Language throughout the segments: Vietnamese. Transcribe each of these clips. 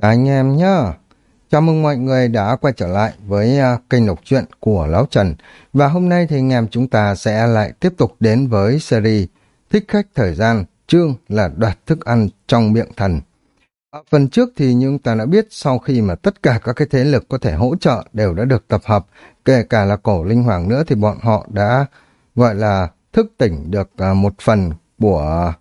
Anh em nhá, chào mừng mọi người đã quay trở lại với à, kênh đọc truyện của Lão Trần. Và hôm nay thì anh em chúng ta sẽ lại tiếp tục đến với series Thích khách thời gian, chương là đoạt thức ăn trong miệng thần. Ở phần trước thì chúng ta đã biết sau khi mà tất cả các cái thế lực có thể hỗ trợ đều đã được tập hợp, kể cả là cổ linh hoàng nữa thì bọn họ đã gọi là thức tỉnh được à, một phần của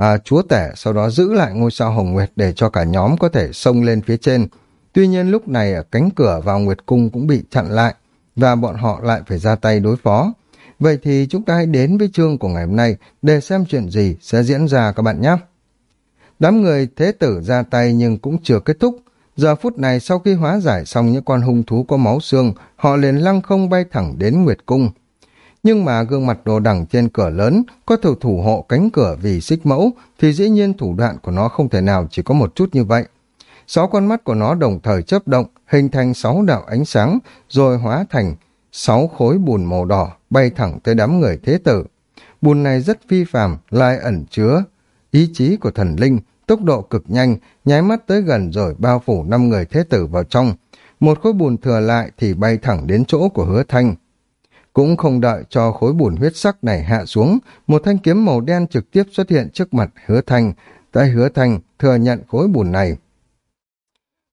à, chúa tể sau đó giữ lại ngôi sao hồng nguyệt để cho cả nhóm có thể xông lên phía trên. Tuy nhiên lúc này ở cánh cửa vào nguyệt cung cũng bị chặn lại và bọn họ lại phải ra tay đối phó. Vậy thì chúng ta hãy đến với chương của ngày hôm nay để xem chuyện gì sẽ diễn ra các bạn nhé. Đám người thế tử ra tay nhưng cũng chưa kết thúc. Giờ phút này sau khi hóa giải xong những con hung thú có máu xương, họ liền lăng không bay thẳng đến Nguyệt Cung nhưng mà gương mặt đồ đẳng trên cửa lớn có thể thủ hộ cánh cửa vì xích mẫu thì dĩ nhiên thủ đoạn của nó không thể nào chỉ có một chút như vậy. Sáu con mắt của nó đồng thời chớp động, hình thành sáu đạo ánh sáng, rồi hóa thành sáu khối bùn màu đỏ bay thẳng tới đám người thế tử. Bùn này rất phi phàm, lai ẩn chứa ý chí của thần linh, tốc độ cực nhanh, nháy mắt tới gần rồi bao phủ năm người thế tử vào trong. Một khối bùn thừa lại thì bay thẳng đến chỗ của hứa thanh. Cũng không đợi cho khối bùn huyết sắc này hạ xuống, một thanh kiếm màu đen trực tiếp xuất hiện trước mặt hứa thanh. Tại hứa thanh thừa nhận khối bùn này.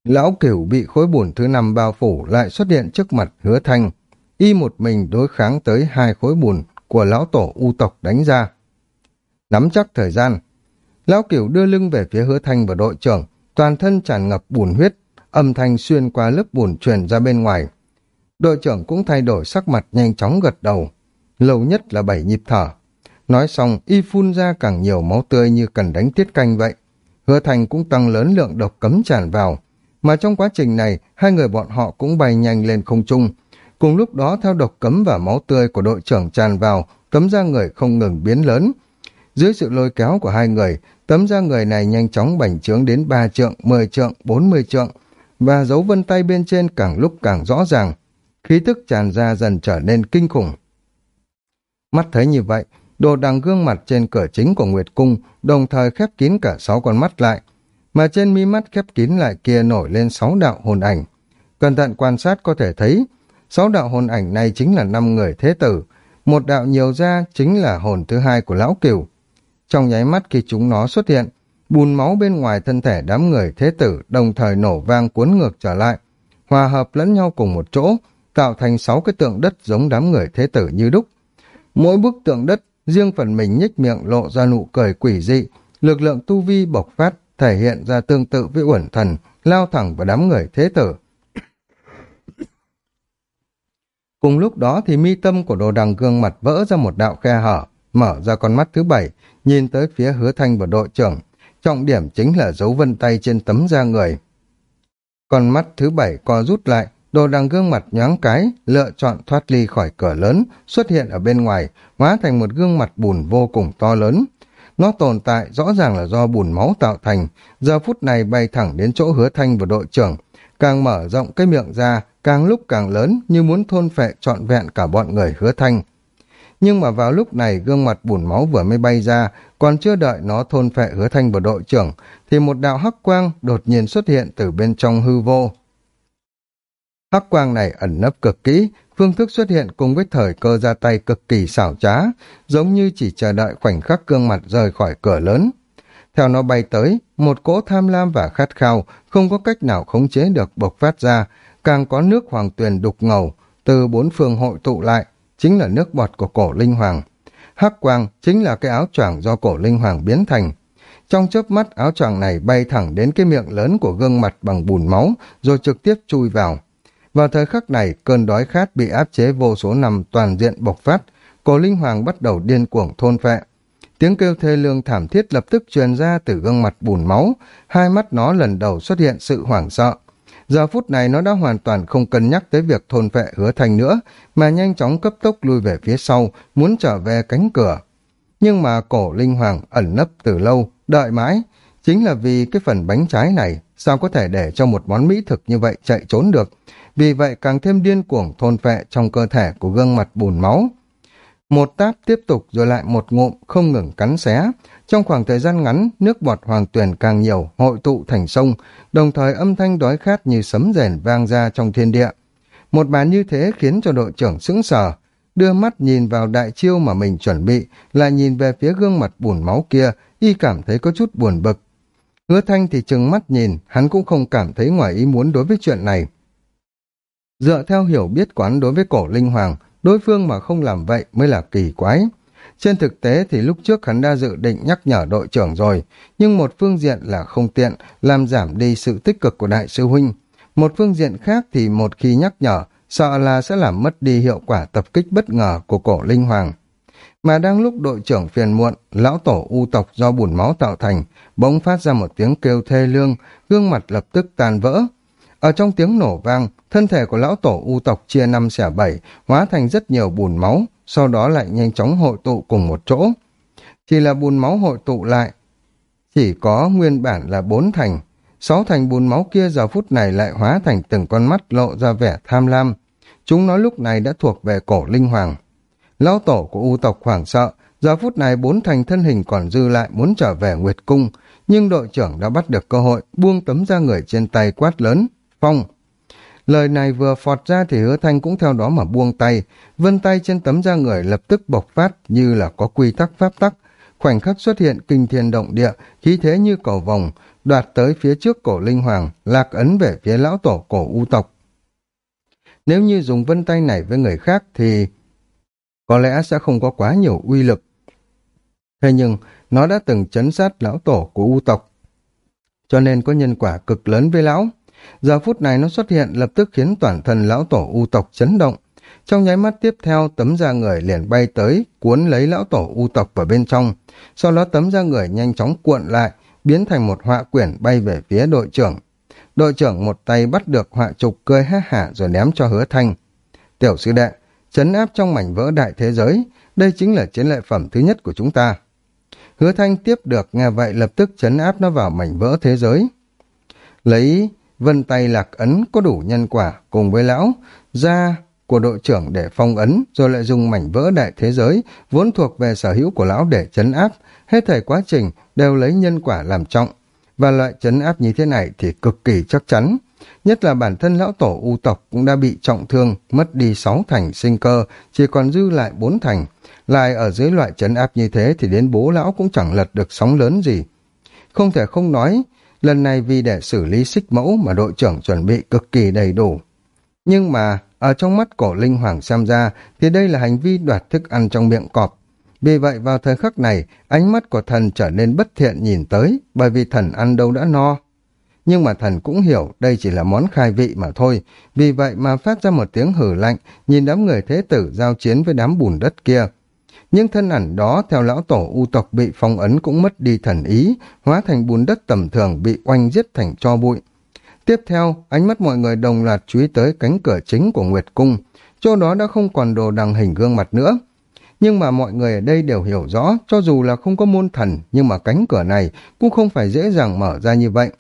Lão cửu bị khối bùn thứ năm bao phủ lại xuất hiện trước mặt hứa thanh. Y một mình đối kháng tới hai khối bùn của lão tổ u tộc đánh ra. Nắm chắc thời gian. Lão cửu đưa lưng về phía hứa thanh và đội trưởng, toàn thân tràn ngập bùn huyết, âm thanh xuyên qua lớp bùn truyền ra bên ngoài. Đội trưởng cũng thay đổi sắc mặt nhanh chóng gật đầu. Lâu nhất là bảy nhịp thở. Nói xong, y phun ra càng nhiều máu tươi như cần đánh tiết canh vậy. Hứa thành cũng tăng lớn lượng độc cấm tràn vào. Mà trong quá trình này, hai người bọn họ cũng bay nhanh lên không trung. Cùng lúc đó theo độc cấm và máu tươi của đội trưởng tràn vào, tấm da người không ngừng biến lớn. Dưới sự lôi kéo của hai người, tấm da người này nhanh chóng bành trướng đến 3 trượng, 10 trượng, 40 trượng, và dấu vân tay bên trên càng lúc càng rõ ràng khí tức tràn ra dần trở nên kinh khủng. Mắt thấy như vậy, đồ đằng gương mặt trên cửa chính của Nguyệt Cung đồng thời khép kín cả sáu con mắt lại, mà trên mi mắt khép kín lại kia nổi lên sáu đạo hồn ảnh. Cẩn thận quan sát có thể thấy, sáu đạo hồn ảnh này chính là năm người thế tử, một đạo nhiều ra chính là hồn thứ hai của lão cửu. Trong nháy mắt khi chúng nó xuất hiện, bùn máu bên ngoài thân thể đám người thế tử đồng thời nổ vang cuốn ngược trở lại, hòa hợp lẫn nhau cùng một chỗ, tạo thành sáu cái tượng đất giống đám người thế tử như đúc. Mỗi bức tượng đất riêng phần mình nhếch miệng lộ ra nụ cười quỷ dị, lực lượng tu vi bộc phát thể hiện ra tương tự với uẩn thần, lao thẳng vào đám người thế tử. Cùng lúc đó thì mi tâm của đồ đằng gương mặt vỡ ra một đạo khe hở, mở ra con mắt thứ bảy, nhìn tới phía hứa thanh và đội trưởng. Trọng điểm chính là dấu vân tay trên tấm da người. Con mắt thứ bảy co rút lại, Đồ đằng gương mặt nhoáng cái, lựa chọn thoát ly khỏi cửa lớn, xuất hiện ở bên ngoài, hóa thành một gương mặt bùn vô cùng to lớn. Nó tồn tại rõ ràng là do bùn máu tạo thành, giờ phút này bay thẳng đến chỗ hứa thanh và đội trưởng. Càng mở rộng cái miệng ra, càng lúc càng lớn như muốn thôn phệ trọn vẹn cả bọn người hứa thanh. Nhưng mà vào lúc này gương mặt bùn máu vừa mới bay ra, còn chưa đợi nó thôn phệ hứa thanh và đội trưởng, thì một đạo hắc quang đột nhiên xuất hiện từ bên trong hư vô. Hắc quang này ẩn nấp cực kỹ, phương thức xuất hiện cùng với thời cơ ra tay cực kỳ xảo trá, giống như chỉ chờ đợi khoảnh khắc gương mặt rời khỏi cửa lớn. Theo nó bay tới, một cỗ tham lam và khát khao không có cách nào khống chế được bộc phát ra, càng có nước hoàng tuyền đục ngầu từ bốn phương hội tụ lại, chính là nước bọt của cổ linh hoàng. Hắc quang chính là cái áo choàng do cổ linh hoàng biến thành. Trong chớp mắt áo choàng này bay thẳng đến cái miệng lớn của gương mặt bằng bùn máu, rồi trực tiếp chui vào. Vào thời khắc này, cơn đói khát bị áp chế vô số năm toàn diện bộc phát, cổ linh hoàng bắt đầu điên cuồng thôn phệ. Tiếng kêu thê lương thảm thiết lập tức truyền ra từ gương mặt bùn máu, hai mắt nó lần đầu xuất hiện sự hoảng sợ. Giờ phút này nó đã hoàn toàn không cân nhắc tới việc thôn phệ hứa thành nữa, mà nhanh chóng cấp tốc lui về phía sau, muốn trở về cánh cửa. Nhưng mà cổ linh hoàng ẩn nấp từ lâu, đợi mãi, chính là vì cái phần bánh trái này, sao có thể để cho một món mỹ thực như vậy chạy trốn được, vì vậy càng thêm điên cuồng thôn phệ trong cơ thể của gương mặt bùn máu. Một táp tiếp tục rồi lại một ngụm không ngừng cắn xé, Trong khoảng thời gian ngắn, nước bọt hoàng tuyển càng nhiều, hội tụ thành sông, đồng thời âm thanh đói khát như sấm rền vang ra trong thiên địa. Một màn như thế khiến cho đội trưởng sững sờ, đưa mắt nhìn vào đại chiêu mà mình chuẩn bị, lại nhìn về phía gương mặt bùn máu kia, y cảm thấy có chút buồn bực. Hứa thanh thì chừng mắt nhìn, hắn cũng không cảm thấy ngoài ý muốn đối với chuyện này. Dựa theo hiểu biết quán đối với cổ linh hoàng, đối phương mà không làm vậy mới là kỳ quái. Trên thực tế thì lúc trước hắn đã dự định nhắc nhở đội trưởng rồi, nhưng một phương diện là không tiện, làm giảm đi sự tích cực của đại sư huynh. Một phương diện khác thì một khi nhắc nhở, sợ là sẽ làm mất đi hiệu quả tập kích bất ngờ của cổ linh hoàng. Mà đang lúc đội trưởng phiền muộn, lão tổ u tộc do bùn máu tạo thành, bỗng phát ra một tiếng kêu thê lương, gương mặt lập tức tan vỡ. Ở trong tiếng nổ vang, thân thể của lão tổ u tộc chia năm xẻ bảy, hóa thành rất nhiều bùn máu, sau đó lại nhanh chóng hội tụ cùng một chỗ. Chỉ là bùn máu hội tụ lại, chỉ có nguyên bản là bốn thành, sáu thành bùn máu kia giờ phút này lại hóa thành từng con mắt lộ ra vẻ tham lam. Chúng nó lúc này đã thuộc về cổ linh hoàng. Lão tổ của u tộc hoảng sợ, giờ phút này bốn thành thân hình còn dư lại muốn trở về Nguyệt Cung, nhưng đội trưởng đã bắt được cơ hội buông tấm ra người trên tay quát lớn, phong. Lời này vừa phọt ra thì hứa thanh cũng theo đó mà buông tay, vân tay trên tấm da người lập tức bộc phát như là có quy tắc pháp tắc, khoảnh khắc xuất hiện kinh thiên động địa, khí thế như cầu vòng, đoạt tới phía trước cổ linh hoàng, lạc ấn về phía lão tổ cổ u tộc. Nếu như dùng vân tay này với người khác thì có lẽ sẽ không có quá nhiều uy lực. Thế nhưng, nó đã từng chấn sát lão tổ của u tộc, cho nên có nhân quả cực lớn với lão. Giờ phút này nó xuất hiện lập tức khiến toàn thân lão tổ u tộc chấn động. Trong nháy mắt tiếp theo, tấm da người liền bay tới, cuốn lấy lão tổ u tộc vào bên trong. Sau đó tấm da người nhanh chóng cuộn lại, biến thành một họa quyển bay về phía đội trưởng. Đội trưởng một tay bắt được họa trục cười ha hả rồi ném cho hứa thanh. Tiểu sư đệ, chấn áp trong mảnh vỡ đại thế giới, đây chính là chiến lợi phẩm thứ nhất của chúng ta. Hứa thanh tiếp được nghe vậy lập tức chấn áp nó vào mảnh vỡ thế giới. Lấy vân tay lạc ấn có đủ nhân quả cùng với lão ra của đội trưởng để phong ấn, rồi lại dùng mảnh vỡ đại thế giới vốn thuộc về sở hữu của lão để chấn áp. Hết thời quá trình đều lấy nhân quả làm trọng. Và loại chấn áp như thế này thì cực kỳ chắc chắn. Nhất là bản thân lão tổ u tộc cũng đã bị trọng thương, mất đi sáu thành sinh cơ, chỉ còn dư lại bốn thành. Lại ở dưới loại chấn áp như thế thì đến bố lão cũng chẳng lật được sóng lớn gì. Không thể không nói lần này vì để xử lý xích mẫu mà đội trưởng chuẩn bị cực kỳ đầy đủ nhưng mà ở trong mắt cổ linh hoàng xem ra thì đây là hành vi đoạt thức ăn trong miệng cọp vì vậy vào thời khắc này, ánh mắt của thần trở nên bất thiện nhìn tới, bởi vì thần ăn đâu đã no. Nhưng mà thần cũng hiểu đây chỉ là món khai vị mà thôi, vì vậy mà phát ra một tiếng hử lạnh, nhìn đám người thế tử giao chiến với đám bùn đất kia. Nhưng thân ảnh đó theo lão tổ u tộc bị phong ấn cũng mất đi thần ý, hóa thành bùn đất tầm thường bị oanh giết thành cho bụi. Tiếp theo, ánh mắt mọi người đồng loạt chú ý tới cánh cửa chính của Nguyệt Cung. Chỗ đó đã không còn đồ đằng hình gương mặt nữa, nhưng mà mọi người ở đây đều hiểu rõ, cho dù là không có môn thần, nhưng mà cánh cửa này cũng không phải dễ dàng mở ra như vậy.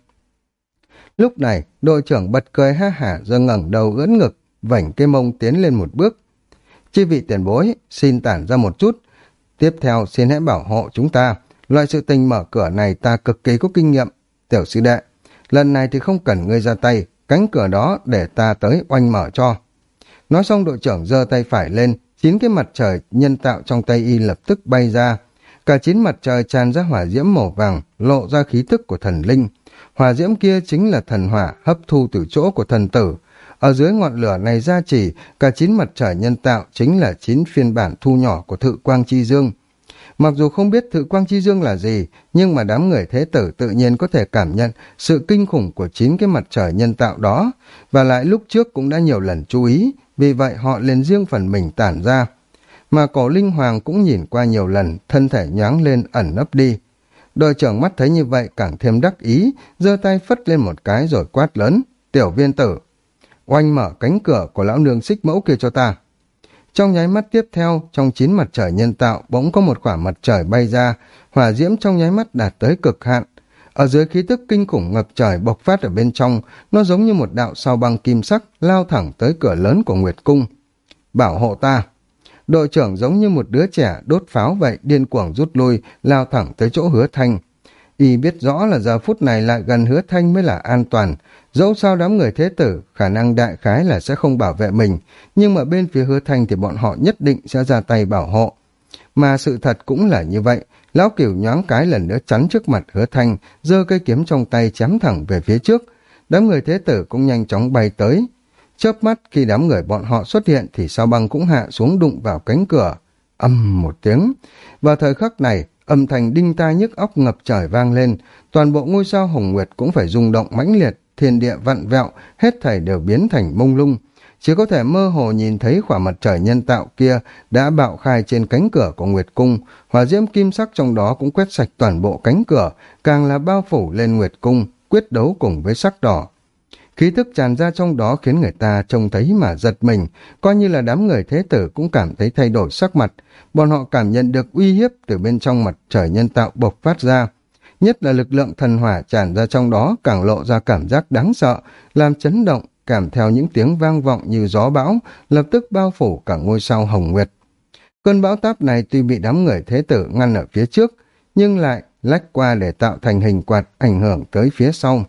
Lúc này, đội trưởng bật cười ha hả rồi ngẩng đầu ưỡn ngực, vảnh cái mông tiến lên một bước. Chi vị tiền bối, xin tản ra một chút. Tiếp theo, xin hãy bảo hộ chúng ta. Loại sự tình mở cửa này ta cực kỳ có kinh nghiệm. Tiểu sư đệ, lần này thì không cần ngươi ra tay, cánh cửa đó để ta tới oanh mở cho. Nói xong đội trưởng giơ tay phải lên, chín cái mặt trời nhân tạo trong tay y lập tức bay ra. Cả chín mặt trời tràn ra hỏa diễm màu vàng, lộ ra khí thức của thần linh. Hỏa diễm kia chính là thần hỏa hấp thu từ chỗ của thần tử. Ở dưới ngọn lửa này ra chỉ, cả chín mặt trời nhân tạo chính là chín phiên bản thu nhỏ của thự quang chi dương. Mặc dù không biết thự quang chi dương là gì, nhưng mà đám người thế tử tự nhiên có thể cảm nhận sự kinh khủng của chín cái mặt trời nhân tạo đó, và lại lúc trước cũng đã nhiều lần chú ý, vì vậy họ liền riêng phần mình tản ra. Mà cổ linh hoàng cũng nhìn qua nhiều lần, thân thể nhoáng lên ẩn nấp đi. Đội trưởng mắt thấy như vậy càng thêm đắc ý, giơ tay phất lên một cái rồi quát lớn, tiểu viên tử. Oanh mở cánh cửa của lão nương xích mẫu kia cho ta. Trong nháy mắt tiếp theo, trong chín mặt trời nhân tạo bỗng có một quả mặt trời bay ra, hỏa diễm trong nháy mắt đạt tới cực hạn. Ở dưới khí tức kinh khủng ngập trời bộc phát ở bên trong, nó giống như một đạo sao băng kim sắc lao thẳng tới cửa lớn của Nguyệt Cung. Bảo hộ ta! Đội trưởng giống như một đứa trẻ đốt pháo vậy, điên cuồng rút lui, lao thẳng tới chỗ hứa thanh. Y biết rõ là giờ phút này lại gần hứa thanh mới là an toàn. Dẫu sao đám người thế tử, khả năng đại khái là sẽ không bảo vệ mình, nhưng mà bên phía hứa thanh thì bọn họ nhất định sẽ ra tay bảo hộ. Mà sự thật cũng là như vậy, lão cửu nhoáng cái lần nữa chắn trước mặt hứa thanh, giơ cây kiếm trong tay chém thẳng về phía trước. Đám người thế tử cũng nhanh chóng bay tới. Chớp mắt khi đám người bọn họ xuất hiện thì sao băng cũng hạ xuống đụng vào cánh cửa. Âm một tiếng. Vào thời khắc này, âm thanh đinh tai nhức óc ngập trời vang lên, toàn bộ ngôi sao hồng nguyệt cũng phải rung động mãnh liệt, thiên địa vặn vẹo, hết thảy đều biến thành mông lung. Chỉ có thể mơ hồ nhìn thấy quả mặt trời nhân tạo kia đã bạo khai trên cánh cửa của Nguyệt Cung, hỏa diễm kim sắc trong đó cũng quét sạch toàn bộ cánh cửa, càng là bao phủ lên Nguyệt Cung, quyết đấu cùng với sắc đỏ. Khí thức tràn ra trong đó khiến người ta trông thấy mà giật mình, coi như là đám người thế tử cũng cảm thấy thay đổi sắc mặt. Bọn họ cảm nhận được uy hiếp từ bên trong mặt trời nhân tạo bộc phát ra. Nhất là lực lượng thần hỏa tràn ra trong đó càng lộ ra cảm giác đáng sợ, làm chấn động, kèm theo những tiếng vang vọng như gió bão, lập tức bao phủ cả ngôi sao hồng nguyệt. Cơn bão táp này tuy bị đám người thế tử ngăn ở phía trước, nhưng lại lách qua để tạo thành hình quạt ảnh hưởng tới phía sau.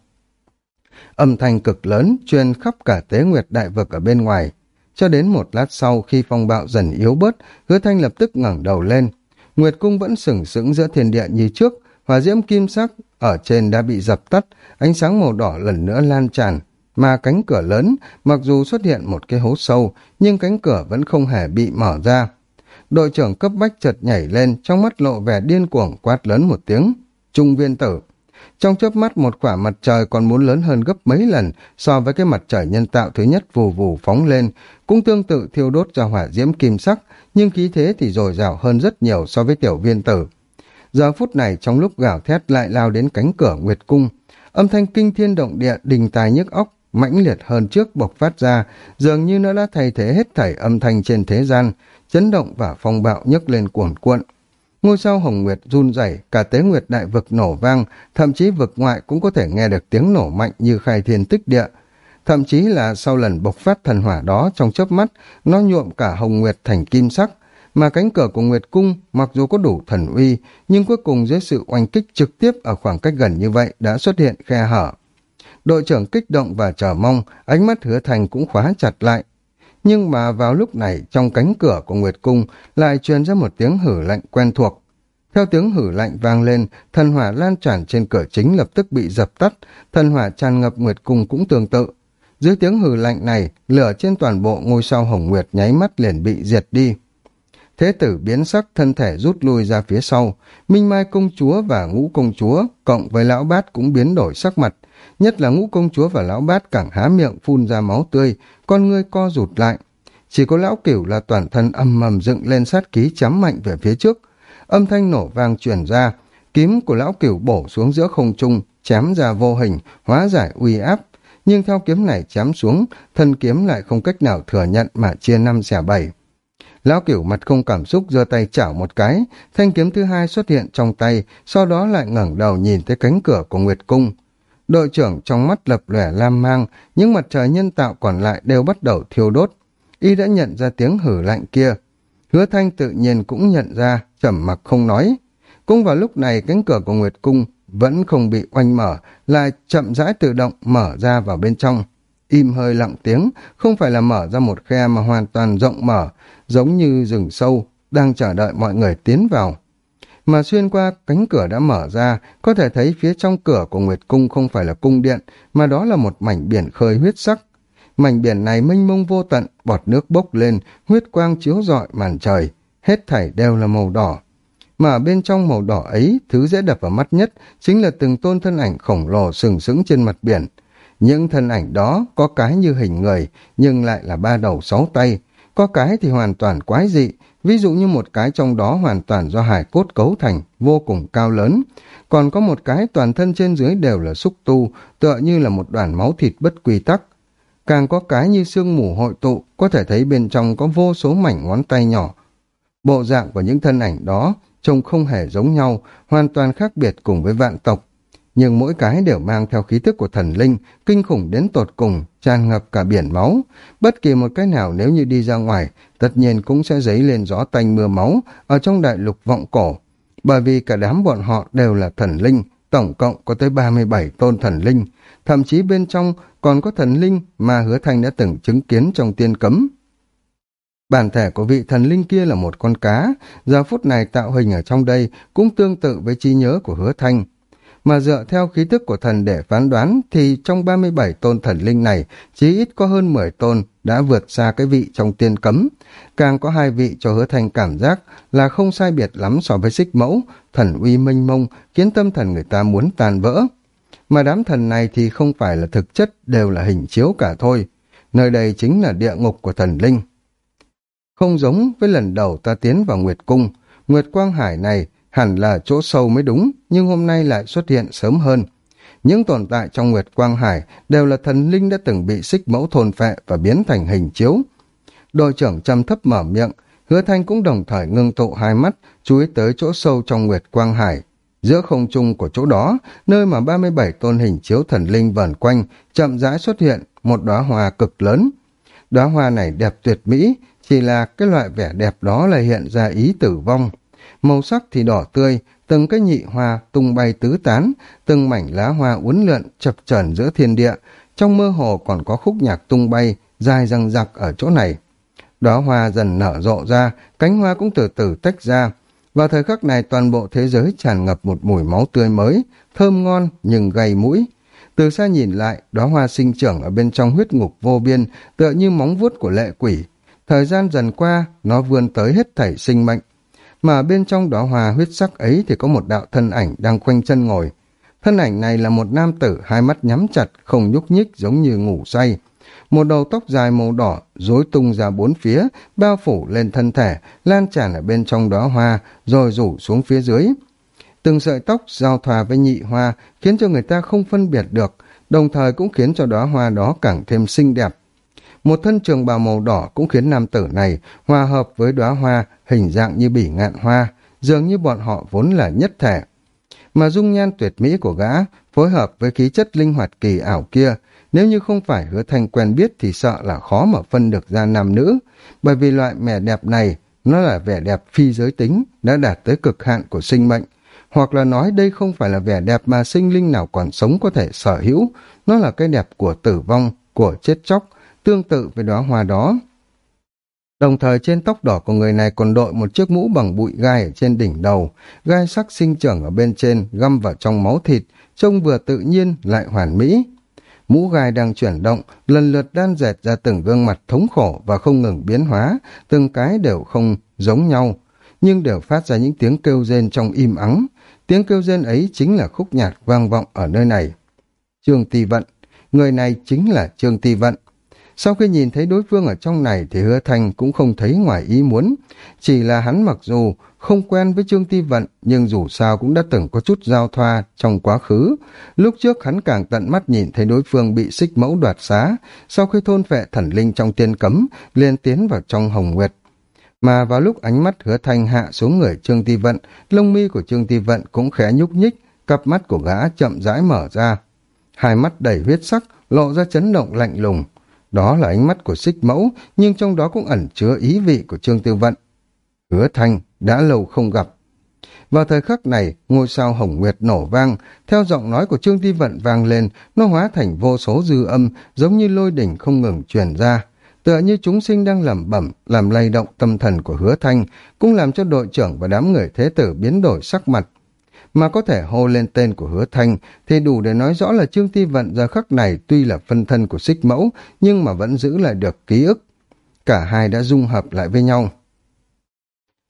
Âm thanh cực lớn truyền khắp cả tế nguyệt đại vực ở bên ngoài. Cho đến một lát sau khi phong bạo dần yếu bớt, hứa thanh lập tức ngẩng đầu lên. Nguyệt cung vẫn sừng sững giữa thiên địa như trước, hỏa diễm kim sắc ở trên đã bị dập tắt, ánh sáng màu đỏ lần nữa lan tràn, mà cánh cửa lớn, mặc dù xuất hiện một cái hố sâu, nhưng cánh cửa vẫn không hề bị mở ra. Đội trưởng cấp bách chợt nhảy lên, trong mắt lộ vẻ điên cuồng quát lớn một tiếng. Trung viên tử. Trong chớp mắt một quả mặt trời còn muốn lớn hơn gấp mấy lần so với cái mặt trời nhân tạo thứ nhất vù vù phóng lên, cũng tương tự thiêu đốt ra hỏa diễm kim sắc, nhưng khí thế thì dồi dào hơn rất nhiều so với tiểu viên tử. Giờ phút này trong lúc gào thét lại lao đến cánh cửa Nguyệt Cung, âm thanh kinh thiên động địa đình tài nhức óc mãnh liệt hơn trước bộc phát ra, dường như nó đã thay thế hết thảy âm thanh trên thế gian, chấn động và phong bạo nhấc lên cuồn cuộn. Ngôi sao hồng nguyệt run rẩy, cả tế nguyệt đại vực nổ vang, thậm chí vực ngoại cũng có thể nghe được tiếng nổ mạnh như khai thiên tích địa. Thậm chí là sau lần bộc phát thần hỏa đó trong chớp mắt, nó nhuộm cả hồng nguyệt thành kim sắc, mà cánh cửa của Nguyệt Cung mặc dù có đủ thần uy, nhưng cuối cùng dưới sự oanh kích trực tiếp ở khoảng cách gần như vậy đã xuất hiện khe hở. Đội trưởng kích động và chờ mong, ánh mắt hứa thành cũng khóa chặt lại. Nhưng mà vào lúc này, trong cánh cửa của Nguyệt Cung lại truyền ra một tiếng hử lạnh quen thuộc. Theo tiếng hử lạnh vang lên, thần hỏa lan tràn trên cửa chính lập tức bị dập tắt, thần hỏa tràn ngập Nguyệt Cung cũng tương tự. Dưới tiếng hử lạnh này, lửa trên toàn bộ ngôi sao hồng nguyệt nháy mắt liền bị diệt đi. Thế tử biến sắc thân thể rút lui ra phía sau, Minh Mai công chúa và ngũ công chúa, cộng với lão bát cũng biến đổi sắc mặt, nhất là ngũ công chúa và lão bát càng há miệng phun ra máu tươi, con ngươi co rụt lại. Chỉ có lão cửu là toàn thân âm mầm dựng lên sát ký chấm mạnh về phía trước. Âm thanh nổ vang truyền ra, kiếm của lão cửu bổ xuống giữa không trung, chém ra vô hình, hóa giải uy áp. Nhưng theo kiếm này chém xuống, thân kiếm lại không cách nào thừa nhận mà chia năm xẻ bảy. Lão cửu mặt không cảm xúc giơ tay chảo một cái, thanh kiếm thứ hai xuất hiện trong tay, sau đó lại ngẩng đầu nhìn tới cánh cửa của Nguyệt Cung. Đội trưởng trong mắt lập lẻ lam mang, những mặt trời nhân tạo còn lại đều bắt đầu thiêu đốt. Y đã nhận ra tiếng hử lạnh kia. Hứa thanh tự nhiên cũng nhận ra, trầm mặc không nói. Cũng vào lúc này cánh cửa của Nguyệt Cung vẫn không bị oanh mở, lại chậm rãi tự động mở ra vào bên trong. Im hơi lặng tiếng, không phải là mở ra một khe mà hoàn toàn rộng mở, giống như rừng sâu, đang chờ đợi mọi người tiến vào mà xuyên qua cánh cửa đã mở ra, có thể thấy phía trong cửa của Nguyệt Cung không phải là cung điện, mà đó là một mảnh biển khơi huyết sắc. Mảnh biển này mênh mông vô tận, bọt nước bốc lên, huyết quang chiếu rọi màn trời, hết thảy đều là màu đỏ. Mà ở bên trong màu đỏ ấy, thứ dễ đập vào mắt nhất chính là từng tôn thân ảnh khổng lồ sừng sững trên mặt biển. Những thân ảnh đó có cái như hình người, nhưng lại là ba đầu sáu tay, có cái thì hoàn toàn quái dị, ví dụ như một cái trong đó hoàn toàn do hải cốt cấu thành, vô cùng cao lớn, còn có một cái toàn thân trên dưới đều là xúc tu, tựa như là một đoàn máu thịt bất quy tắc. Càng có cái như sương mù hội tụ, có thể thấy bên trong có vô số mảnh ngón tay nhỏ. Bộ dạng của những thân ảnh đó trông không hề giống nhau, hoàn toàn khác biệt cùng với vạn tộc nhưng mỗi cái đều mang theo khí tức của thần linh, kinh khủng đến tột cùng, tràn ngập cả biển máu. Bất kỳ một cái nào nếu như đi ra ngoài, tất nhiên cũng sẽ dấy lên gió tanh mưa máu ở trong đại lục vọng cổ. Bởi vì cả đám bọn họ đều là thần linh, tổng cộng có tới 37 tôn thần linh, thậm chí bên trong còn có thần linh mà hứa thanh đã từng chứng kiến trong tiên cấm. Bản thể của vị thần linh kia là một con cá, giờ phút này tạo hình ở trong đây cũng tương tự với trí nhớ của hứa thanh. Mà dựa theo khí tức của thần để phán đoán thì trong 37 tôn thần linh này chỉ ít có hơn 10 tôn đã vượt xa cái vị trong tiên cấm. Càng có hai vị cho hứa thành cảm giác là không sai biệt lắm so với xích mẫu, thần uy minh mông khiến tâm thần người ta muốn tàn vỡ. Mà đám thần này thì không phải là thực chất đều là hình chiếu cả thôi. Nơi đây chính là địa ngục của thần linh. Không giống với lần đầu ta tiến vào Nguyệt Cung, Nguyệt Quang Hải này hẳn là chỗ sâu mới đúng, nhưng hôm nay lại xuất hiện sớm hơn. Những tồn tại trong Nguyệt Quang Hải đều là thần linh đã từng bị xích mẫu thôn phệ và biến thành hình chiếu. Đội trưởng chăm thấp mở miệng, hứa thanh cũng đồng thời ngưng tụ hai mắt, chú ý tới chỗ sâu trong Nguyệt Quang Hải. Giữa không trung của chỗ đó, nơi mà 37 tôn hình chiếu thần linh vẩn quanh, chậm rãi xuất hiện một đóa hoa cực lớn. Đóa hoa này đẹp tuyệt mỹ, chỉ là cái loại vẻ đẹp đó là hiện ra ý tử vong. Màu sắc thì đỏ tươi, từng cái nhị hoa tung bay tứ tán, từng mảnh lá hoa uốn lượn chập chờn giữa thiên địa, trong mơ hồ còn có khúc nhạc tung bay, dài răng rặc ở chỗ này. Đóa hoa dần nở rộ ra, cánh hoa cũng từ từ tách ra. Vào thời khắc này toàn bộ thế giới tràn ngập một mùi máu tươi mới, thơm ngon nhưng gầy mũi. Từ xa nhìn lại, đóa hoa sinh trưởng ở bên trong huyết ngục vô biên, tựa như móng vuốt của lệ quỷ, Thời gian dần qua, nó vươn tới hết thảy sinh mệnh. Mà bên trong đóa hoa huyết sắc ấy thì có một đạo thân ảnh đang quanh chân ngồi. Thân ảnh này là một nam tử hai mắt nhắm chặt, không nhúc nhích giống như ngủ say. Một đầu tóc dài màu đỏ rối tung ra bốn phía, bao phủ lên thân thể, lan tràn ở bên trong đóa hoa, rồi rủ xuống phía dưới. Từng sợi tóc giao thoa với nhị hoa khiến cho người ta không phân biệt được, đồng thời cũng khiến cho đóa hoa đó càng thêm xinh đẹp, một thân trường bào màu đỏ cũng khiến nam tử này hòa hợp với đóa hoa hình dạng như bỉ ngạn hoa, dường như bọn họ vốn là nhất thể. Mà dung nhan tuyệt mỹ của gã phối hợp với khí chất linh hoạt kỳ ảo kia, nếu như không phải hứa thanh quen biết thì sợ là khó mà phân được ra nam nữ, bởi vì loại mẻ đẹp này nó là vẻ đẹp phi giới tính, đã đạt tới cực hạn của sinh mệnh, hoặc là nói đây không phải là vẻ đẹp mà sinh linh nào còn sống có thể sở hữu, nó là cái đẹp của tử vong, của chết chóc, tương tự với đóa hoa đó. Đồng thời trên tóc đỏ của người này còn đội một chiếc mũ bằng bụi gai ở trên đỉnh đầu, gai sắc sinh trưởng ở bên trên, găm vào trong máu thịt, trông vừa tự nhiên lại hoàn mỹ. Mũ gai đang chuyển động, lần lượt đan dệt ra từng gương mặt thống khổ và không ngừng biến hóa, từng cái đều không giống nhau, nhưng đều phát ra những tiếng kêu rên trong im ắng. Tiếng kêu rên ấy chính là khúc nhạc vang vọng ở nơi này. Trương Tì Vận, người này chính là Trương Tì Vận. Sau khi nhìn thấy đối phương ở trong này thì hứa thanh cũng không thấy ngoài ý muốn. Chỉ là hắn mặc dù không quen với Trương Ti Vận nhưng dù sao cũng đã từng có chút giao thoa trong quá khứ. Lúc trước hắn càng tận mắt nhìn thấy đối phương bị xích mẫu đoạt xá. Sau khi thôn vệ thần linh trong tiên cấm liền tiến vào trong hồng nguyệt. Mà vào lúc ánh mắt hứa thanh hạ xuống người Trương Ti Vận, lông mi của Trương Ti Vận cũng khẽ nhúc nhích, cặp mắt của gã chậm rãi mở ra. Hai mắt đầy huyết sắc, lộ ra chấn động lạnh lùng, đó là ánh mắt của xích mẫu, nhưng trong đó cũng ẩn chứa ý vị của Trương Tư Vận. Hứa Thanh đã lâu không gặp. Vào thời khắc này, ngôi sao hồng nguyệt nổ vang, theo giọng nói của Trương Tư Vận vang lên, nó hóa thành vô số dư âm, giống như lôi đỉnh không ngừng truyền ra. Tựa như chúng sinh đang lẩm bẩm, làm lay động tâm thần của hứa thanh, cũng làm cho đội trưởng và đám người thế tử biến đổi sắc mặt, mà có thể hô lên tên của hứa thanh thì đủ để nói rõ là Trương Ti Vận giờ khắc này tuy là phân thân của xích mẫu nhưng mà vẫn giữ lại được ký ức. Cả hai đã dung hợp lại với nhau.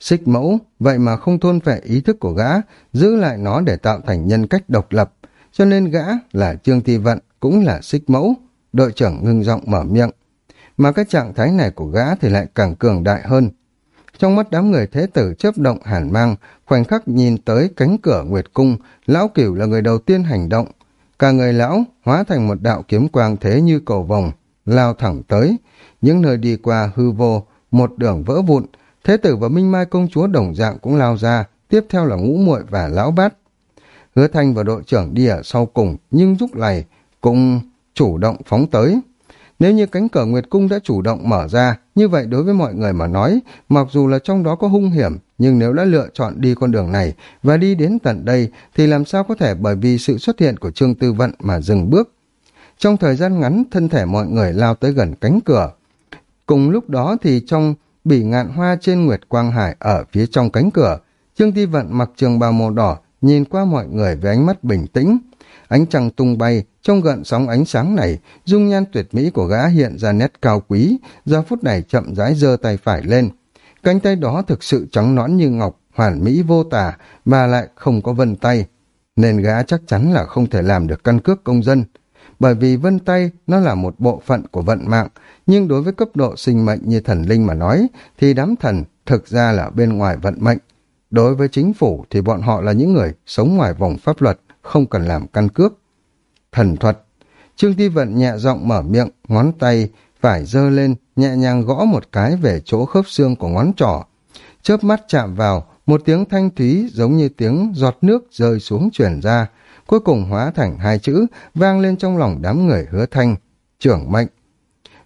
Xích mẫu, vậy mà không thôn vệ ý thức của gã, giữ lại nó để tạo thành nhân cách độc lập, cho nên gã là Trương Ti Vận cũng là xích mẫu. Đội trưởng ngưng giọng mở miệng. Mà cái trạng thái này của gã thì lại càng cường đại hơn, trong mắt đám người thế tử chớp động hàn mang, khoảnh khắc nhìn tới cánh cửa Nguyệt Cung, lão cửu là người đầu tiên hành động. Cả người lão hóa thành một đạo kiếm quang thế như cầu vòng, lao thẳng tới. Những nơi đi qua hư vô, một đường vỡ vụn, thế tử và Minh Mai công chúa đồng dạng cũng lao ra, tiếp theo là ngũ muội và lão bát. Hứa Thanh và đội trưởng đi ở sau cùng, nhưng lúc này cũng chủ động phóng tới. Nếu như cánh cửa Nguyệt Cung đã chủ động mở ra, như vậy đối với mọi người mà nói, mặc dù là trong đó có hung hiểm, nhưng nếu đã lựa chọn đi con đường này và đi đến tận đây, thì làm sao có thể bởi vì sự xuất hiện của Trương Tư Vận mà dừng bước. Trong thời gian ngắn, thân thể mọi người lao tới gần cánh cửa. Cùng lúc đó thì trong bỉ ngạn hoa trên Nguyệt Quang Hải ở phía trong cánh cửa, Trương Tư Vận mặc trường bào màu đỏ, nhìn qua mọi người với ánh mắt bình tĩnh. Ánh trăng tung bay, trong gợn sóng ánh sáng này, dung nhan tuyệt mỹ của gã hiện ra nét cao quý, giờ phút này chậm rãi giơ tay phải lên. Cánh tay đó thực sự trắng nõn như ngọc, hoàn mỹ vô tả, mà lại không có vân tay. Nên gã chắc chắn là không thể làm được căn cước công dân. Bởi vì vân tay nó là một bộ phận của vận mạng, nhưng đối với cấp độ sinh mệnh như thần linh mà nói, thì đám thần thực ra là bên ngoài vận mệnh. Đối với chính phủ thì bọn họ là những người sống ngoài vòng pháp luật, không cần làm căn cước. Thần thuật Trương Ti Vận nhẹ giọng mở miệng, ngón tay phải giơ lên, nhẹ nhàng gõ một cái về chỗ khớp xương của ngón trỏ. Chớp mắt chạm vào, một tiếng thanh thúy giống như tiếng giọt nước rơi xuống chuyển ra, cuối cùng hóa thành hai chữ vang lên trong lòng đám người hứa thanh, trưởng mệnh.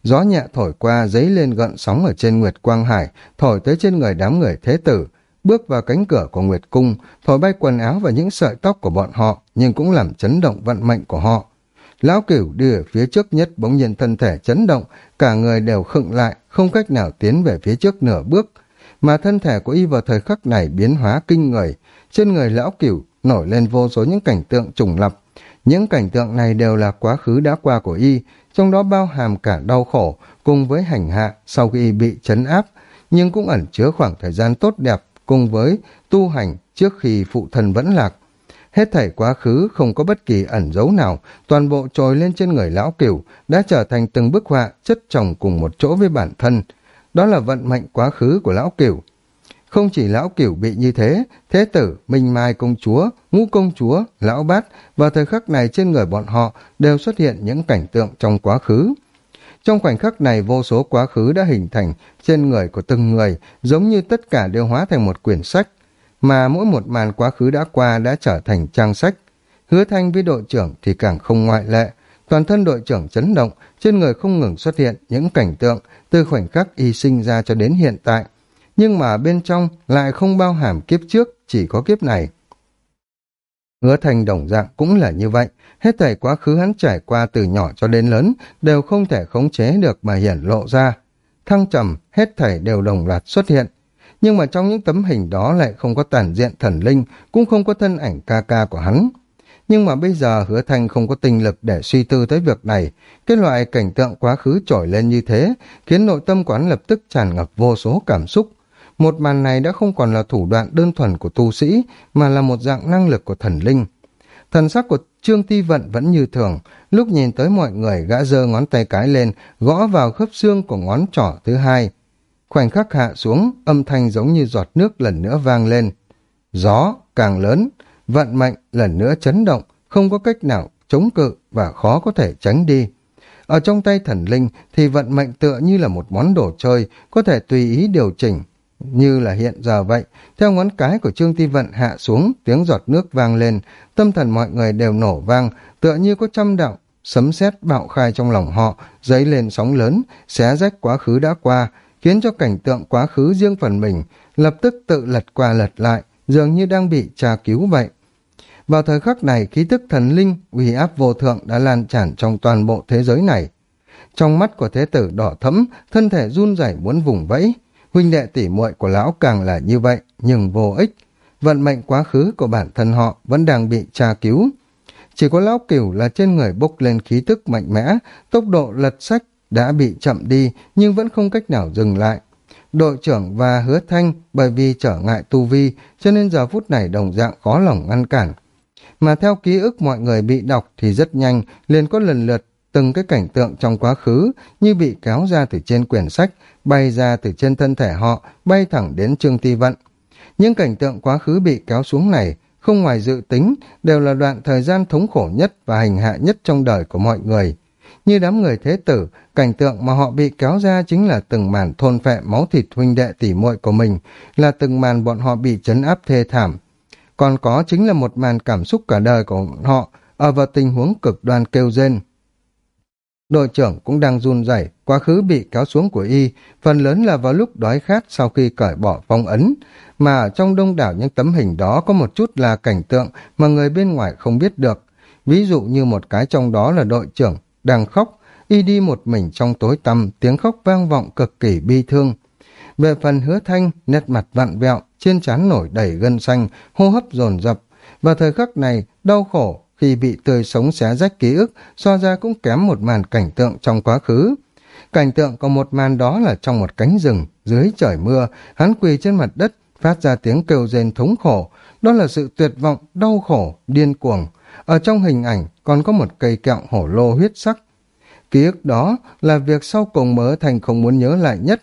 Gió nhẹ thổi qua giấy lên gợn sóng ở trên Nguyệt Quang Hải, thổi tới trên người đám người thế tử, bước vào cánh cửa của Nguyệt Cung, thổi bay quần áo và những sợi tóc của bọn họ, nhưng cũng làm chấn động vận mệnh của họ. Lão cửu đi ở phía trước nhất bỗng nhiên thân thể chấn động, cả người đều khựng lại, không cách nào tiến về phía trước nửa bước. Mà thân thể của y vào thời khắc này biến hóa kinh người, trên người lão cửu nổi lên vô số những cảnh tượng trùng lập. Những cảnh tượng này đều là quá khứ đã qua của y, trong đó bao hàm cả đau khổ cùng với hành hạ sau khi bị chấn áp, nhưng cũng ẩn chứa khoảng thời gian tốt đẹp cùng với tu hành trước khi phụ thân vẫn lạc. Hết thảy quá khứ không có bất kỳ ẩn dấu nào, toàn bộ trồi lên trên người lão cửu, đã trở thành từng bức họa chất chồng cùng một chỗ với bản thân. Đó là vận mệnh quá khứ của lão cửu. Không chỉ lão cửu bị như thế, thế tử, minh mai công chúa, ngũ công chúa, lão bát, vào thời khắc này trên người bọn họ đều xuất hiện những cảnh tượng trong quá khứ. Trong khoảnh khắc này vô số quá khứ đã hình thành trên người của từng người, giống như tất cả đều hóa thành một quyển sách, mà mỗi một màn quá khứ đã qua đã trở thành trang sách. Hứa thanh với đội trưởng thì càng không ngoại lệ, toàn thân đội trưởng chấn động, trên người không ngừng xuất hiện những cảnh tượng từ khoảnh khắc y sinh ra cho đến hiện tại. Nhưng mà bên trong lại không bao hàm kiếp trước, chỉ có kiếp này. Hứa thành đồng dạng cũng là như vậy, hết thảy quá khứ hắn trải qua từ nhỏ cho đến lớn đều không thể khống chế được mà hiển lộ ra. Thăng trầm, hết thảy đều đồng loạt xuất hiện. Nhưng mà trong những tấm hình đó lại không có tàn diện thần linh, cũng không có thân ảnh ca ca của hắn. Nhưng mà bây giờ hứa thanh không có tinh lực để suy tư tới việc này. Cái loại cảnh tượng quá khứ trổi lên như thế, khiến nội tâm quán lập tức tràn ngập vô số cảm xúc. Một màn này đã không còn là thủ đoạn đơn thuần của tu sĩ, mà là một dạng năng lực của thần linh. Thần sắc của Trương Ti Vận vẫn như thường, lúc nhìn tới mọi người gã giơ ngón tay cái lên, gõ vào khớp xương của ngón trỏ thứ hai. Khoảnh khắc hạ xuống, âm thanh giống như giọt nước lần nữa vang lên. Gió càng lớn, vận mệnh lần nữa chấn động, không có cách nào chống cự và khó có thể tránh đi. Ở trong tay thần linh thì vận mệnh tựa như là một món đồ chơi, có thể tùy ý điều chỉnh, như là hiện giờ vậy, theo ngón cái của Trương Ti Vận hạ xuống, tiếng giọt nước vang lên, tâm thần mọi người đều nổ vang, tựa như có trăm đạo, sấm sét bạo khai trong lòng họ, dấy lên sóng lớn, xé rách quá khứ đã qua, khiến cho cảnh tượng quá khứ riêng phần mình lập tức tự lật qua lật lại, dường như đang bị tra cứu vậy. Vào thời khắc này, khí tức thần linh, uy áp vô thượng đã lan tràn trong toàn bộ thế giới này. Trong mắt của thế tử đỏ thẫm, thân thể run rẩy muốn vùng vẫy, huynh đệ tỷ muội của lão càng là như vậy, nhưng vô ích. Vận mệnh quá khứ của bản thân họ vẫn đang bị tra cứu. Chỉ có lão cửu là trên người bốc lên khí tức mạnh mẽ, tốc độ lật sách đã bị chậm đi nhưng vẫn không cách nào dừng lại. Đội trưởng và hứa thanh bởi vì trở ngại tu vi cho nên giờ phút này đồng dạng khó lòng ngăn cản. Mà theo ký ức mọi người bị đọc thì rất nhanh liền có lần lượt từng cái cảnh tượng trong quá khứ như bị kéo ra từ trên quyển sách, bay ra từ trên thân thể họ, bay thẳng đến Trương Ti Vận. Những cảnh tượng quá khứ bị kéo xuống này, không ngoài dự tính, đều là đoạn thời gian thống khổ nhất và hành hạ nhất trong đời của mọi người. Như đám người thế tử, cảnh tượng mà họ bị kéo ra chính là từng màn thôn phệ máu thịt huynh đệ tỉ muội của mình, là từng màn bọn họ bị chấn áp thê thảm. còn có chính là một màn cảm xúc cả đời của họ ở vào tình huống cực đoan kêu rên. Đội trưởng cũng đang run rẩy, quá khứ bị kéo xuống của y, phần lớn là vào lúc đói khát sau khi cởi bỏ phong ấn, mà ở trong đông đảo những tấm hình đó có một chút là cảnh tượng mà người bên ngoài không biết được. Ví dụ như một cái trong đó là đội trưởng đang khóc, y đi một mình trong tối tăm, tiếng khóc vang vọng cực kỳ bi thương. Về phần hứa thanh, nét mặt vặn vẹo, trên trán nổi đầy gân xanh, hô hấp dồn dập. Và thời khắc này, đau khổ khi bị tươi sống xé rách ký ức, so ra cũng kém một màn cảnh tượng trong quá khứ. Cảnh tượng có một màn đó là trong một cánh rừng, dưới trời mưa, hắn quỳ trên mặt đất, phát ra tiếng kêu rên thống khổ. Đó là sự tuyệt vọng, đau khổ, điên cuồng. Ở trong hình ảnh còn có một cây kẹo hổ lô huyết sắc. Ký ức đó là việc sau cùng mớ thành không muốn nhớ lại nhất.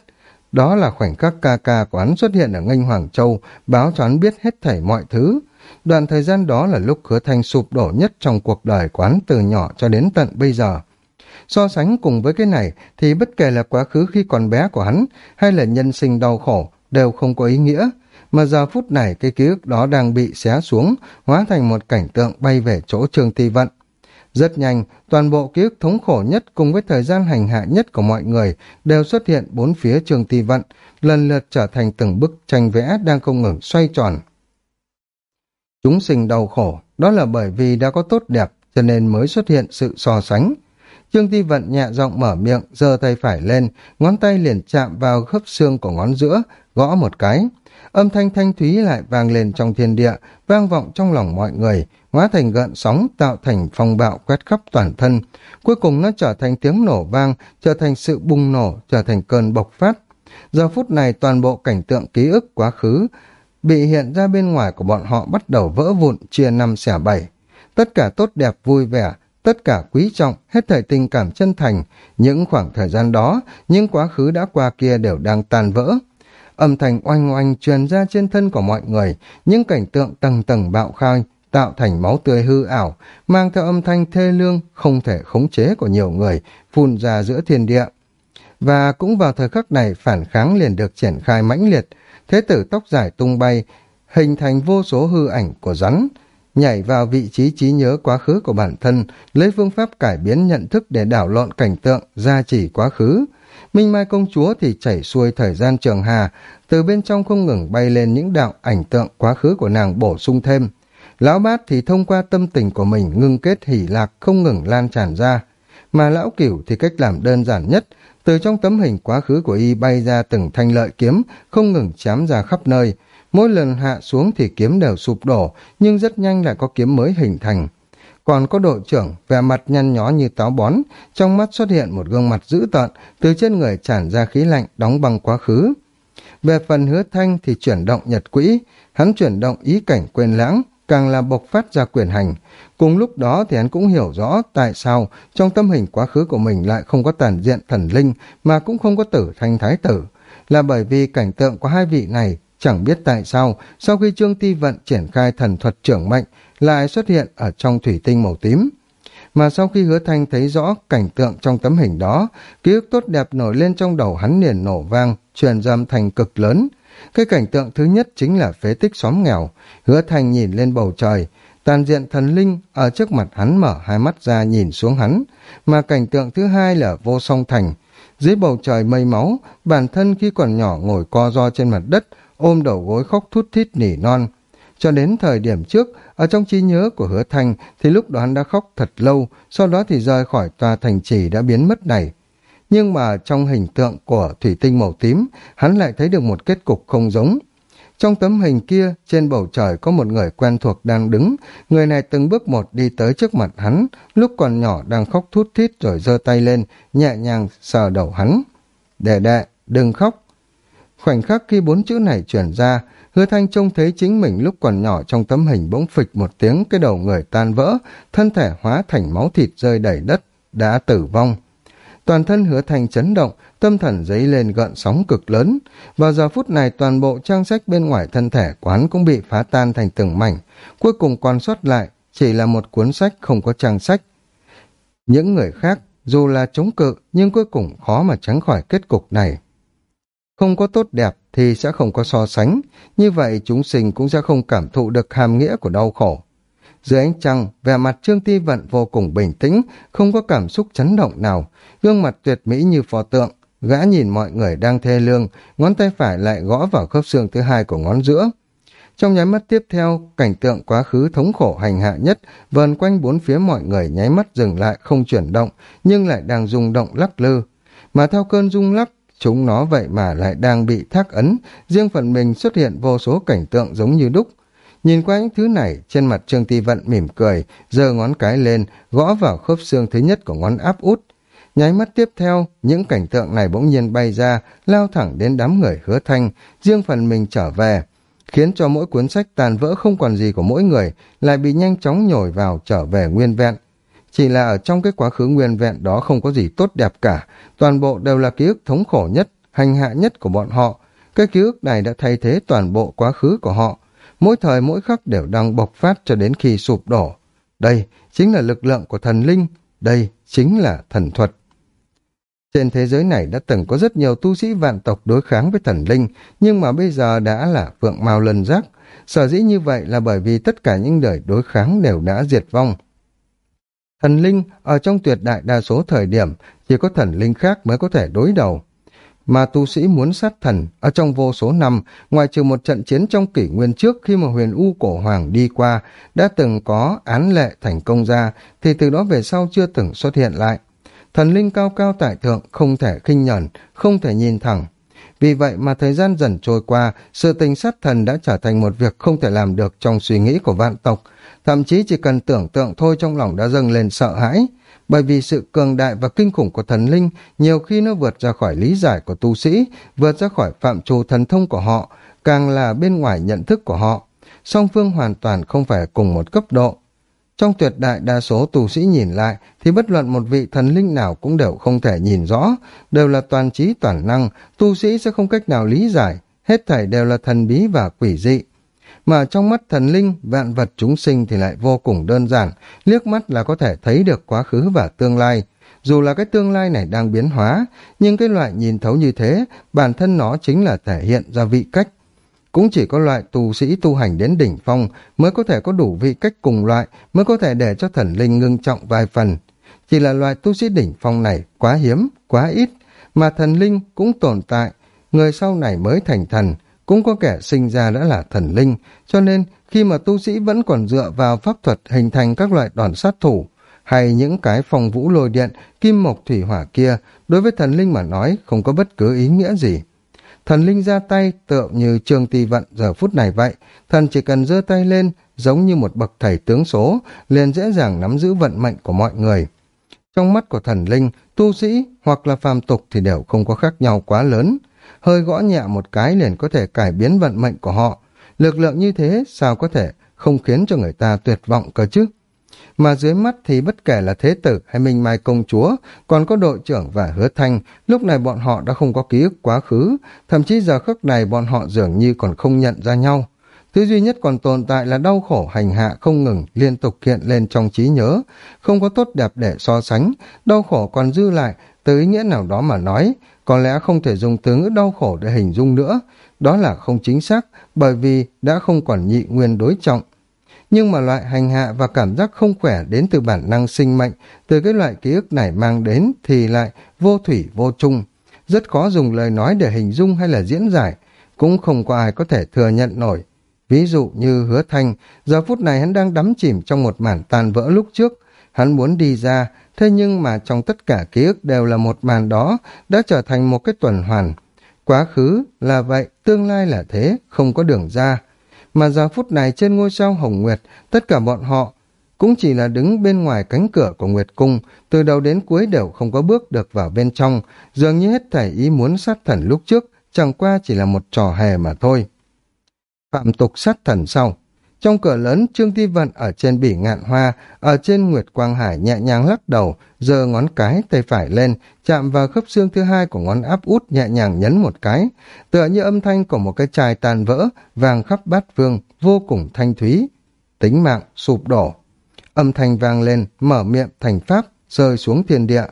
Đó là khoảnh khắc ca ca của hắn xuất hiện ở Ngân Hoàng Châu, báo cho hắn biết hết thảy mọi thứ. Đoạn thời gian đó là lúc hứa thanh sụp đổ nhất trong cuộc đời quán từ nhỏ cho đến tận bây giờ. So sánh cùng với cái này thì bất kể là quá khứ khi còn bé của hắn hay là nhân sinh đau khổ đều không có ý nghĩa. Mà giờ phút này cái ký ức đó đang bị xé xuống, hóa thành một cảnh tượng bay về chỗ trường thi Vận. Rất nhanh, toàn bộ ký ức thống khổ nhất cùng với thời gian hành hạ nhất của mọi người đều xuất hiện bốn phía trường thi Vận, lần lượt trở thành từng bức tranh vẽ đang không ngừng xoay tròn. Chúng sinh đau khổ, đó là bởi vì đã có tốt đẹp, cho nên mới xuất hiện sự so sánh. Trương Ti Vận nhẹ giọng mở miệng, giơ tay phải lên, ngón tay liền chạm vào khớp xương của ngón giữa, gõ một cái. Âm thanh thanh thúy lại vang lên trong thiên địa, vang vọng trong lòng mọi người, hóa thành gợn sóng tạo thành phong bạo quét khắp toàn thân. Cuối cùng nó trở thành tiếng nổ vang, trở thành sự bùng nổ, trở thành cơn bộc phát. Giờ phút này toàn bộ cảnh tượng ký ức quá khứ bị hiện ra bên ngoài của bọn họ bắt đầu vỡ vụn chia năm xẻ bảy. Tất cả tốt đẹp vui vẻ, tất cả quý trọng, hết thảy tình cảm chân thành, những khoảng thời gian đó, những quá khứ đã qua kia đều đang tan vỡ. Âm thanh oanh oanh truyền ra trên thân của mọi người, những cảnh tượng tầng tầng bạo khai, tạo thành máu tươi hư ảo, mang theo âm thanh thê lương, không thể khống chế của nhiều người, phun ra giữa thiên địa. Và cũng vào thời khắc này phản kháng liền được triển khai mãnh liệt, thế tử tóc dài tung bay, hình thành vô số hư ảnh của rắn, nhảy vào vị trí trí nhớ quá khứ của bản thân, lấy phương pháp cải biến nhận thức để đảo lộn cảnh tượng, gia chỉ quá khứ. Minh Mai công chúa thì chảy xuôi thời gian trường hà, từ bên trong không ngừng bay lên những đạo ảnh tượng quá khứ của nàng bổ sung thêm. Lão bát thì thông qua tâm tình của mình ngưng kết hỉ lạc không ngừng lan tràn ra. Mà lão cửu thì cách làm đơn giản nhất, từ trong tấm hình quá khứ của y bay ra từng thanh lợi kiếm, không ngừng chém ra khắp nơi. Mỗi lần hạ xuống thì kiếm đều sụp đổ, nhưng rất nhanh lại có kiếm mới hình thành. Còn có đội trưởng, vẻ mặt nhăn nhó như táo bón, trong mắt xuất hiện một gương mặt dữ tợn, từ trên người tràn ra khí lạnh đóng băng quá khứ. Về phần hứa thanh thì chuyển động nhật quỹ, hắn chuyển động ý cảnh quên lãng, càng là bộc phát ra quyền hành. Cùng lúc đó thì hắn cũng hiểu rõ tại sao trong tâm hình quá khứ của mình lại không có tàn diện thần linh mà cũng không có tử thanh thái tử. Là bởi vì cảnh tượng của hai vị này chẳng biết tại sao sau khi Trương Ti Vận triển khai thần thuật trưởng mệnh lại xuất hiện ở trong thủy tinh màu tím. Mà sau khi hứa thanh thấy rõ cảnh tượng trong tấm hình đó, ký ức tốt đẹp nổi lên trong đầu hắn liền nổ vang, truyền dâm thành cực lớn, cái cảnh tượng thứ nhất chính là phế tích xóm nghèo. Hứa thành nhìn lên bầu trời. Tàn diện thần linh ở trước mặt hắn mở hai mắt ra nhìn xuống hắn. Mà cảnh tượng thứ hai là vô song thành. Dưới bầu trời mây máu, bản thân khi còn nhỏ ngồi co ro trên mặt đất, ôm đầu gối khóc thút thít nỉ non. Cho đến thời điểm trước, ở trong trí nhớ của hứa thành thì lúc đó hắn đã khóc thật lâu, sau đó thì rời khỏi tòa thành trì đã biến mất này nhưng mà trong hình tượng của thủy tinh màu tím, hắn lại thấy được một kết cục không giống. Trong tấm hình kia, trên bầu trời có một người quen thuộc đang đứng, người này từng bước một đi tới trước mặt hắn, lúc còn nhỏ đang khóc thút thít rồi giơ tay lên, nhẹ nhàng sờ đầu hắn. Đệ đệ, đừng khóc. Khoảnh khắc khi bốn chữ này chuyển ra, hứa thanh trông thấy chính mình lúc còn nhỏ trong tấm hình bỗng phịch một tiếng cái đầu người tan vỡ, thân thể hóa thành máu thịt rơi đầy đất, đã tử vong. Toàn thân hứa thành chấn động, tâm thần dấy lên gợn sóng cực lớn. Vào giờ phút này toàn bộ trang sách bên ngoài thân thể quán cũng bị phá tan thành từng mảnh. Cuối cùng còn sót lại chỉ là một cuốn sách không có trang sách. Những người khác dù là chống cự nhưng cuối cùng khó mà tránh khỏi kết cục này. Không có tốt đẹp thì sẽ không có so sánh, như vậy chúng sinh cũng sẽ không cảm thụ được hàm nghĩa của đau khổ. Dưới ánh trăng, vẻ mặt Trương Ti Vận vô cùng bình tĩnh, không có cảm xúc chấn động nào, gương mặt tuyệt mỹ như pho tượng. Gã nhìn mọi người đang thê lương, ngón tay phải lại gõ vào khớp xương thứ hai của ngón giữa. Trong nháy mắt tiếp theo, cảnh tượng quá khứ thống khổ hành hạ nhất vờn quanh bốn phía mọi người nháy mắt dừng lại không chuyển động, nhưng lại đang rung động lắc lư. Mà theo cơn rung lắc, chúng nó vậy mà lại đang bị thác ấn, riêng phần mình xuất hiện vô số cảnh tượng giống như đúc. Nhìn qua những thứ này, trên mặt Trương Ti Vận mỉm cười, giơ ngón cái lên, gõ vào khớp xương thứ nhất của ngón áp út. Nháy mắt tiếp theo, những cảnh tượng này bỗng nhiên bay ra, lao thẳng đến đám người hứa thanh, riêng phần mình trở về, khiến cho mỗi cuốn sách tàn vỡ không còn gì của mỗi người, lại bị nhanh chóng nhồi vào trở về nguyên vẹn. Chỉ là ở trong cái quá khứ nguyên vẹn đó không có gì tốt đẹp cả, toàn bộ đều là ký ức thống khổ nhất, hành hạ nhất của bọn họ. Cái ký ức này đã thay thế toàn bộ quá khứ của họ, mỗi thời mỗi khắc đều đang bộc phát cho đến khi sụp đổ. Đây chính là lực lượng của thần linh, đây chính là thần thuật. Trên thế giới này đã từng có rất nhiều tu sĩ vạn tộc đối kháng với thần linh, nhưng mà bây giờ đã là vượng mao lần rác. Sở dĩ như vậy là bởi vì tất cả những đời đối kháng đều đã diệt vong. Thần linh ở trong tuyệt đại đa số thời điểm chỉ có thần linh khác mới có thể đối đầu. Mà tu sĩ muốn sát thần ở trong vô số năm, ngoài trừ một trận chiến trong kỷ nguyên trước khi mà huyền U cổ hoàng đi qua, đã từng có án lệ thành công ra, thì từ đó về sau chưa từng xuất hiện lại. Thần linh cao cao tại thượng không thể khinh nhẫn, không thể nhìn thẳng. Vì vậy mà thời gian dần trôi qua, sự tình sát thần đã trở thành một việc không thể làm được trong suy nghĩ của vạn tộc, thậm chí chỉ cần tưởng tượng thôi trong lòng đã dâng lên sợ hãi, bởi vì sự cường đại và kinh khủng của thần linh nhiều khi nó vượt ra khỏi lý giải của tu sĩ, vượt ra khỏi phạm trù thần thông của họ, càng là bên ngoài nhận thức của họ. Song phương hoàn toàn không phải cùng một cấp độ. Trong tuyệt đại đa số tu sĩ nhìn lại thì bất luận một vị thần linh nào cũng đều không thể nhìn rõ, đều là toàn trí toàn năng, tu sĩ sẽ không cách nào lý giải, hết thảy đều là thần bí và quỷ dị. Mà trong mắt thần linh, vạn vật chúng sinh thì lại vô cùng đơn giản, liếc mắt là có thể thấy được quá khứ và tương lai. Dù là cái tương lai này đang biến hóa, nhưng cái loại nhìn thấu như thế, bản thân nó chính là thể hiện ra vị cách cũng chỉ có loại tu sĩ tu hành đến đỉnh phong mới có thể có đủ vị cách cùng loại, mới có thể để cho thần linh ngưng trọng vài phần. Chỉ là loại tu sĩ đỉnh phong này quá hiếm, quá ít, mà thần linh cũng tồn tại. Người sau này mới thành thần, cũng có kẻ sinh ra đã là thần linh, cho nên khi mà tu sĩ vẫn còn dựa vào pháp thuật hình thành các loại đòn sát thủ, hay những cái phòng vũ lôi điện, kim mộc thủy hỏa kia, đối với thần linh mà nói không có bất cứ ý nghĩa gì. Thần linh ra tay tựa như trường tỳ vận giờ phút này vậy. Thần chỉ cần giơ tay lên, giống như một bậc thầy tướng số, liền dễ dàng nắm giữ vận mệnh của mọi người. Trong mắt của thần linh, tu sĩ hoặc là phàm tục thì đều không có khác nhau quá lớn. Hơi gõ nhẹ một cái liền có thể cải biến vận mệnh của họ. Lực lượng như thế sao có thể không khiến cho người ta tuyệt vọng cơ chứ? mà dưới mắt thì bất kể là thế tử hay minh mai công chúa, còn có đội trưởng và hứa thanh, lúc này bọn họ đã không có ký ức quá khứ, thậm chí giờ khắc này bọn họ dường như còn không nhận ra nhau. Thứ duy nhất còn tồn tại là đau khổ hành hạ không ngừng liên tục hiện lên trong trí nhớ, không có tốt đẹp để so sánh, đau khổ còn dư lại, từ ý nghĩa nào đó mà nói, có lẽ không thể dùng từ ngữ đau khổ để hình dung nữa, đó là không chính xác, bởi vì đã không còn nhị nguyên đối trọng, nhưng mà loại hành hạ và cảm giác không khỏe đến từ bản năng sinh mệnh, từ cái loại ký ức này mang đến thì lại vô thủy vô chung. Rất khó dùng lời nói để hình dung hay là diễn giải, cũng không có ai có thể thừa nhận nổi. Ví dụ như hứa thanh, giờ phút này hắn đang đắm chìm trong một màn tan vỡ lúc trước, hắn muốn đi ra, thế nhưng mà trong tất cả ký ức đều là một màn đó, đã trở thành một cái tuần hoàn. Quá khứ là vậy, tương lai là thế, không có đường ra mà giờ phút này trên ngôi sao Hồng Nguyệt, tất cả bọn họ cũng chỉ là đứng bên ngoài cánh cửa của Nguyệt Cung, từ đầu đến cuối đều không có bước được vào bên trong, dường như hết thảy ý muốn sát thần lúc trước, chẳng qua chỉ là một trò hề mà thôi. Phạm tục sát thần sau trong cửa lớn, Trương Ti Vận ở trên bỉ ngạn hoa, ở trên Nguyệt Quang Hải nhẹ nhàng lắc đầu, giơ ngón cái tay phải lên, chạm vào khớp xương thứ hai của ngón áp út nhẹ nhàng nhấn một cái, tựa như âm thanh của một cái chai tàn vỡ, vàng khắp bát vương, vô cùng thanh thúy. Tính mạng sụp đổ. Âm thanh vang lên, mở miệng thành pháp, rơi xuống thiên địa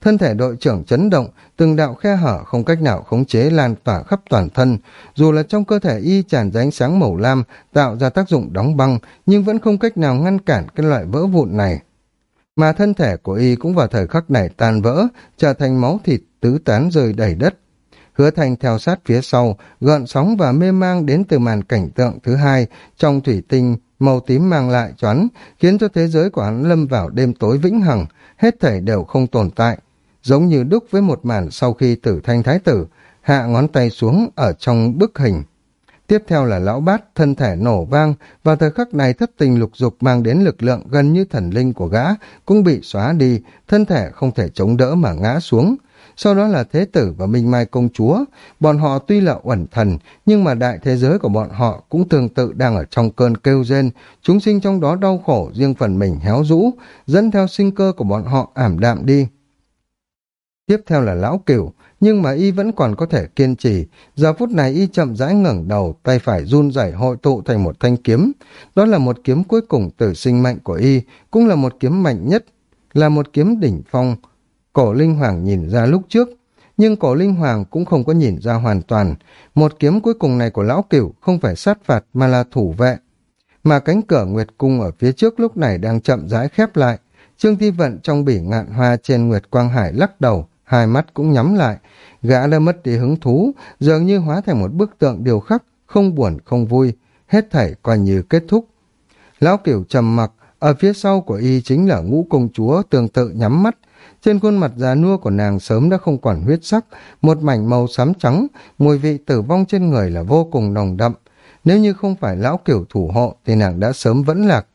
thân thể đội trưởng chấn động, từng đạo khe hở không cách nào khống chế lan tỏa khắp toàn thân. Dù là trong cơ thể y tràn ra ánh sáng màu lam, tạo ra tác dụng đóng băng, nhưng vẫn không cách nào ngăn cản cái loại vỡ vụn này. Mà thân thể của y cũng vào thời khắc này tan vỡ, trở thành máu thịt tứ tán rơi đầy đất. Hứa Thành theo sát phía sau, gợn sóng và mê mang đến từ màn cảnh tượng thứ hai trong thủy tinh màu tím mang lại choắn, khiến cho thế giới của hắn lâm vào đêm tối vĩnh hằng, hết thảy đều không tồn tại, giống như đúc với một màn sau khi tử thanh thái tử, hạ ngón tay xuống ở trong bức hình. Tiếp theo là lão bát, thân thể nổ vang, và thời khắc này thất tình lục dục mang đến lực lượng gần như thần linh của gã, cũng bị xóa đi, thân thể không thể chống đỡ mà ngã xuống sau đó là Thế Tử và Minh Mai Công Chúa. Bọn họ tuy là uẩn thần, nhưng mà đại thế giới của bọn họ cũng tương tự đang ở trong cơn kêu rên, chúng sinh trong đó đau khổ, riêng phần mình héo rũ, dẫn theo sinh cơ của bọn họ ảm đạm đi. Tiếp theo là Lão Cửu, nhưng mà y vẫn còn có thể kiên trì. Giờ phút này y chậm rãi ngẩng đầu, tay phải run rẩy hội tụ thành một thanh kiếm. Đó là một kiếm cuối cùng từ sinh mệnh của y, cũng là một kiếm mạnh nhất, là một kiếm đỉnh phong, Cổ Linh Hoàng nhìn ra lúc trước, nhưng cổ Linh Hoàng cũng không có nhìn ra hoàn toàn. Một kiếm cuối cùng này của Lão Cửu không phải sát phạt mà là thủ vệ. Mà cánh cửa Nguyệt Cung ở phía trước lúc này đang chậm rãi khép lại. Trương Thi Vận trong bỉ ngạn hoa trên Nguyệt Quang Hải lắc đầu, hai mắt cũng nhắm lại. Gã đã mất đi hứng thú, dường như hóa thành một bức tượng điều khắc, không buồn không vui, hết thảy coi như kết thúc. Lão kiểu trầm mặc, ở phía sau của y chính là ngũ công chúa tương tự nhắm mắt, trên khuôn mặt già nua của nàng sớm đã không còn huyết sắc, một mảnh màu xám trắng, mùi vị tử vong trên người là vô cùng nồng đậm. Nếu như không phải lão kiểu thủ hộ thì nàng đã sớm vẫn lạc.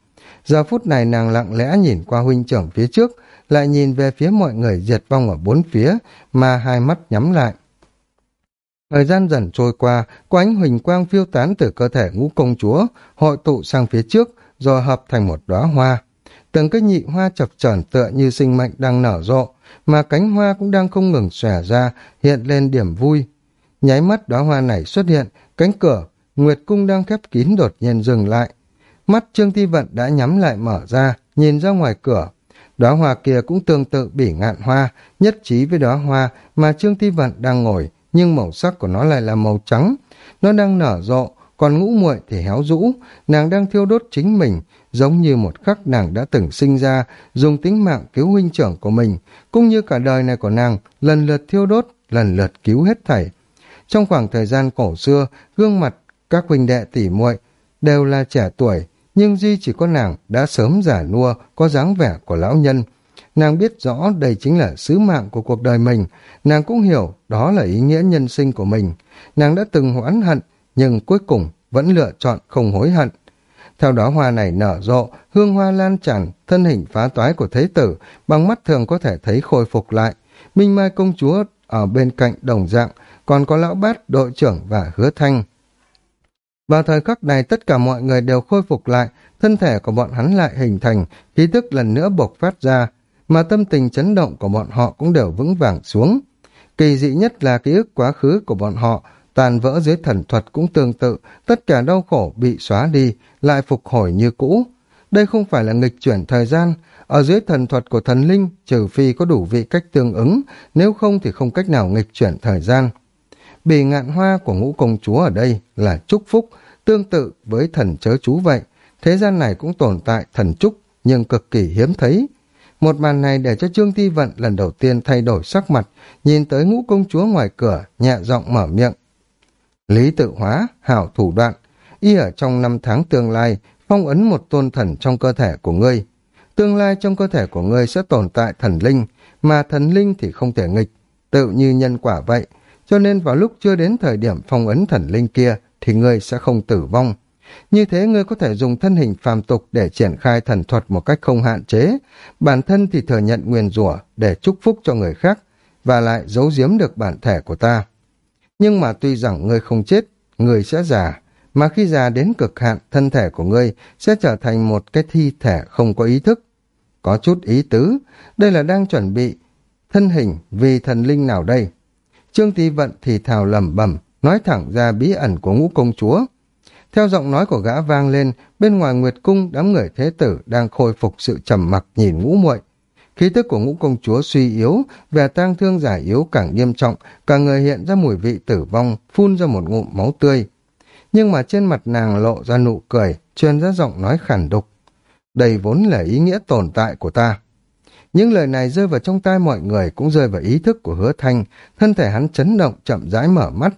Giờ phút này nàng lặng lẽ nhìn qua huynh trưởng phía trước, lại nhìn về phía mọi người diệt vong ở bốn phía, mà hai mắt nhắm lại. Thời gian dần trôi qua, có ánh huỳnh quang phiêu tán từ cơ thể ngũ công chúa, hội tụ sang phía trước, rồi hợp thành một đóa hoa từng cái nhị hoa chập chờn tựa như sinh mệnh đang nở rộ, mà cánh hoa cũng đang không ngừng xòe ra, hiện lên điểm vui. Nháy mắt đóa hoa này xuất hiện, cánh cửa, Nguyệt Cung đang khép kín đột nhiên dừng lại. Mắt Trương Thi Vận đã nhắm lại mở ra, nhìn ra ngoài cửa. Đóa hoa kia cũng tương tự bỉ ngạn hoa, nhất trí với đóa hoa mà Trương Thi Vận đang ngồi, nhưng màu sắc của nó lại là màu trắng. Nó đang nở rộ, còn ngũ muội thì héo rũ, nàng đang thiêu đốt chính mình, giống như một khắc nàng đã từng sinh ra, dùng tính mạng cứu huynh trưởng của mình, cũng như cả đời này của nàng, lần lượt thiêu đốt, lần lượt cứu hết thảy. Trong khoảng thời gian cổ xưa, gương mặt các huynh đệ tỷ muội đều là trẻ tuổi, nhưng duy chỉ có nàng đã sớm giả nua, có dáng vẻ của lão nhân. Nàng biết rõ đây chính là sứ mạng của cuộc đời mình, nàng cũng hiểu đó là ý nghĩa nhân sinh của mình. Nàng đã từng hoãn hận, nhưng cuối cùng vẫn lựa chọn không hối hận. Theo đó hoa này nở rộ, hương hoa lan tràn, thân hình phá toái của thế tử, bằng mắt thường có thể thấy khôi phục lại. Minh Mai công chúa ở bên cạnh đồng dạng, còn có lão bát, đội trưởng và hứa thanh. Vào thời khắc này tất cả mọi người đều khôi phục lại, thân thể của bọn hắn lại hình thành, khí tức lần nữa bộc phát ra, mà tâm tình chấn động của bọn họ cũng đều vững vàng xuống. Kỳ dị nhất là ký ức quá khứ của bọn họ, tàn vỡ dưới thần thuật cũng tương tự, tất cả đau khổ bị xóa đi, lại phục hồi như cũ. Đây không phải là nghịch chuyển thời gian, ở dưới thần thuật của thần linh, trừ phi có đủ vị cách tương ứng, nếu không thì không cách nào nghịch chuyển thời gian. Bì ngạn hoa của ngũ công chúa ở đây là chúc phúc, tương tự với thần chớ chú vậy. Thế gian này cũng tồn tại thần trúc, nhưng cực kỳ hiếm thấy. Một màn này để cho Trương Ti Vận lần đầu tiên thay đổi sắc mặt, nhìn tới ngũ công chúa ngoài cửa, nhẹ giọng mở miệng. Lý tự hóa, hảo thủ đoạn, y ở trong năm tháng tương lai, phong ấn một tôn thần trong cơ thể của ngươi. Tương lai trong cơ thể của ngươi sẽ tồn tại thần linh, mà thần linh thì không thể nghịch, tự như nhân quả vậy. Cho nên vào lúc chưa đến thời điểm phong ấn thần linh kia, thì ngươi sẽ không tử vong. Như thế ngươi có thể dùng thân hình phàm tục để triển khai thần thuật một cách không hạn chế, bản thân thì thừa nhận nguyền rủa để chúc phúc cho người khác, và lại giấu giếm được bản thể của ta. Nhưng mà tuy rằng ngươi không chết, ngươi sẽ già, mà khi già đến cực hạn, thân thể của ngươi sẽ trở thành một cái thi thể không có ý thức. Có chút ý tứ, đây là đang chuẩn bị thân hình vì thần linh nào đây? Trương Tý Vận thì thào lẩm bẩm nói thẳng ra bí ẩn của ngũ công chúa. Theo giọng nói của gã vang lên, bên ngoài Nguyệt Cung, đám người thế tử đang khôi phục sự trầm mặc nhìn ngũ muội. khí tức của ngũ công chúa suy yếu, vẻ tang thương giải yếu càng nghiêm trọng, cả người hiện ra mùi vị tử vong, phun ra một ngụm máu tươi. Nhưng mà trên mặt nàng lộ ra nụ cười, truyền ra giọng nói khản đục. Đây vốn là ý nghĩa tồn tại của ta. Những lời này rơi vào trong tai mọi người cũng rơi vào ý thức của hứa thanh, thân thể hắn chấn động chậm rãi mở mắt.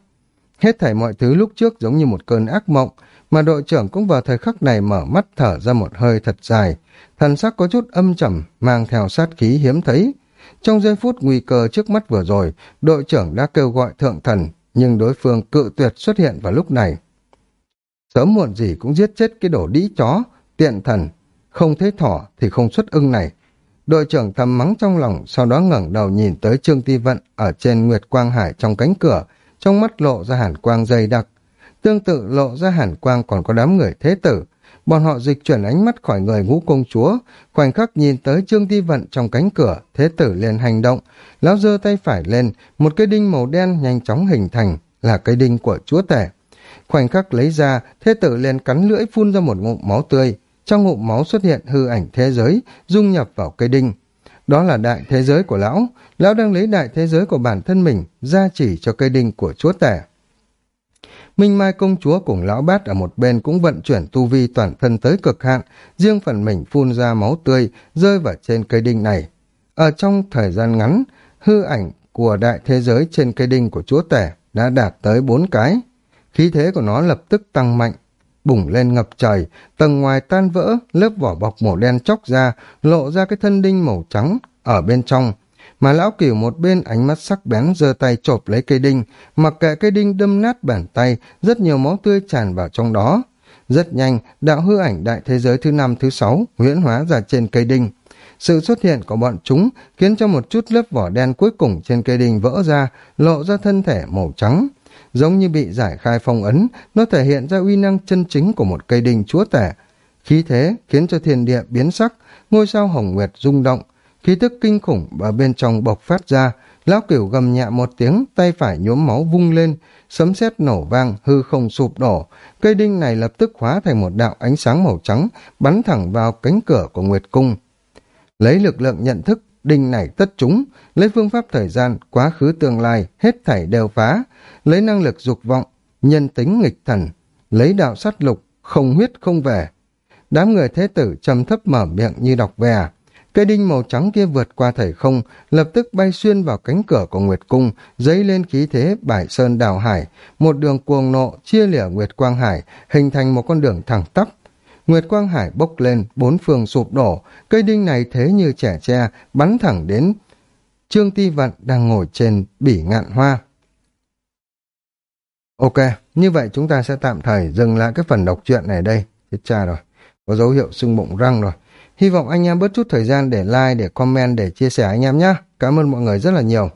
Hết thảy mọi thứ lúc trước giống như một cơn ác mộng, mà đội trưởng cũng vào thời khắc này mở mắt thở ra một hơi thật dài, thần sắc có chút âm trầm, mang theo sát khí hiếm thấy. Trong giây phút nguy cơ trước mắt vừa rồi, đội trưởng đã kêu gọi thượng thần, nhưng đối phương cự tuyệt xuất hiện vào lúc này. Sớm muộn gì cũng giết chết cái đổ đĩ chó, tiện thần, không thấy thỏ thì không xuất ưng này. Đội trưởng thầm mắng trong lòng, sau đó ngẩng đầu nhìn tới Trương Ti Vận ở trên Nguyệt Quang Hải trong cánh cửa, trong mắt lộ ra hàn quang dày đặc. Tương tự lộ ra hàn quang còn có đám người thế tử. Bọn họ dịch chuyển ánh mắt khỏi người ngũ công chúa, khoảnh khắc nhìn tới Trương Ti Vận trong cánh cửa, thế tử liền hành động, lão giơ tay phải lên, một cây đinh màu đen nhanh chóng hình thành, là cây đinh của chúa tể. Khoảnh khắc lấy ra, thế tử liền cắn lưỡi phun ra một ngụm máu tươi, trong ngụm máu xuất hiện hư ảnh thế giới, dung nhập vào cây đinh. Đó là đại thế giới của lão, lão đang lấy đại thế giới của bản thân mình ra chỉ cho cây đinh của chúa tể. Minh Mai công chúa cùng lão bát ở một bên cũng vận chuyển tu vi toàn thân tới cực hạn, riêng phần mình phun ra máu tươi rơi vào trên cây đinh này. Ở trong thời gian ngắn, hư ảnh của đại thế giới trên cây đinh của chúa tể đã đạt tới bốn cái. Khí thế của nó lập tức tăng mạnh, bùng lên ngập trời, tầng ngoài tan vỡ, lớp vỏ bọc màu đen chóc ra, lộ ra cái thân đinh màu trắng ở bên trong. Mà lão cửu một bên ánh mắt sắc bén giơ tay chộp lấy cây đinh, mặc kệ cây đinh đâm nát bàn tay, rất nhiều máu tươi tràn vào trong đó. Rất nhanh, đạo hư ảnh đại thế giới thứ năm thứ sáu huyễn hóa ra trên cây đinh. Sự xuất hiện của bọn chúng khiến cho một chút lớp vỏ đen cuối cùng trên cây đinh vỡ ra, lộ ra thân thể màu trắng giống như bị giải khai phong ấn, nó thể hiện ra uy năng chân chính của một cây đinh chúa tể. Khí thế khiến cho thiên địa biến sắc, ngôi sao hồng nguyệt rung động, khí tức kinh khủng ở bên trong bộc phát ra, lão cửu gầm nhẹ một tiếng, tay phải nhuốm máu vung lên, sấm sét nổ vang, hư không sụp đổ, cây đinh này lập tức hóa thành một đạo ánh sáng màu trắng, bắn thẳng vào cánh cửa của Nguyệt Cung. Lấy lực lượng nhận thức, đinh này tất chúng, lấy phương pháp thời gian, quá khứ tương lai, hết thảy đều phá, lấy năng lực dục vọng, nhân tính nghịch thần, lấy đạo sát lục, không huyết không về. Đám người thế tử trầm thấp mở miệng như đọc về Cây đinh màu trắng kia vượt qua thể không, lập tức bay xuyên vào cánh cửa của Nguyệt Cung, dấy lên khí thế bải sơn đào hải, một đường cuồng nộ chia lìa Nguyệt Quang Hải, hình thành một con đường thẳng tắp. Nguyệt Quang Hải bốc lên, bốn phương sụp đổ, cây đinh này thế như trẻ tre, bắn thẳng đến Trương Ti Vận đang ngồi trên bỉ ngạn hoa. Ok, như vậy chúng ta sẽ tạm thời dừng lại cái phần đọc truyện này đây. Chết cha rồi, có dấu hiệu sưng bụng răng rồi. Hy vọng anh em bớt chút thời gian để like, để comment, để chia sẻ anh em nhé. Cảm ơn mọi người rất là nhiều.